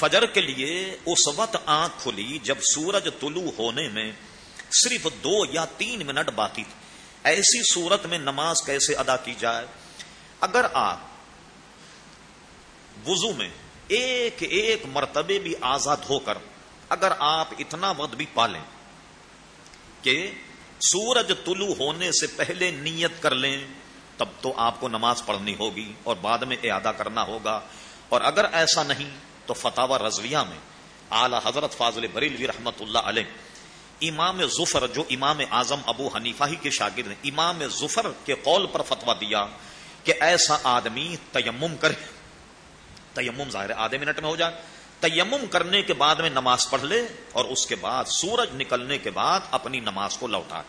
فجر کے لیے اس وقت آنکھ کھلی جب سورج طلوع ہونے میں صرف دو یا تین منٹ باقی تھی ایسی صورت میں نماز کیسے ادا کی جائے؟ اگر آپ وضو میں ایک ایک مرتبے بھی آزاد ہو کر اگر آپ اتنا وقت بھی پالیں کہ سورج طلوع ہونے سے پہلے نیت کر لیں، تب تو آپ کو نماز پڑھنی ہوگی اور بعد میں اعادہ کرنا ہوگا۔ اور اگر ایسا نہیں تو فتح رضویہ میں، اعلی حضرت فاضل بریلوی رحمت اللہ علیہ، امام ظفر، جو امام اعظم ابو حنیفہ ہی کے شاگرد ہیں، امام ظفر کے قول پر فتوا دیا کہ ایسا آدمی تیمم کرے۔ تیمم ظاہر آدھے منٹ میں ہو جائے۔ تیمم کرنے کے بعد میں نماز پڑھ لے اور اس کے بعد، سورج نکلنے کے بعد اپنی نماز کو لوٹا۔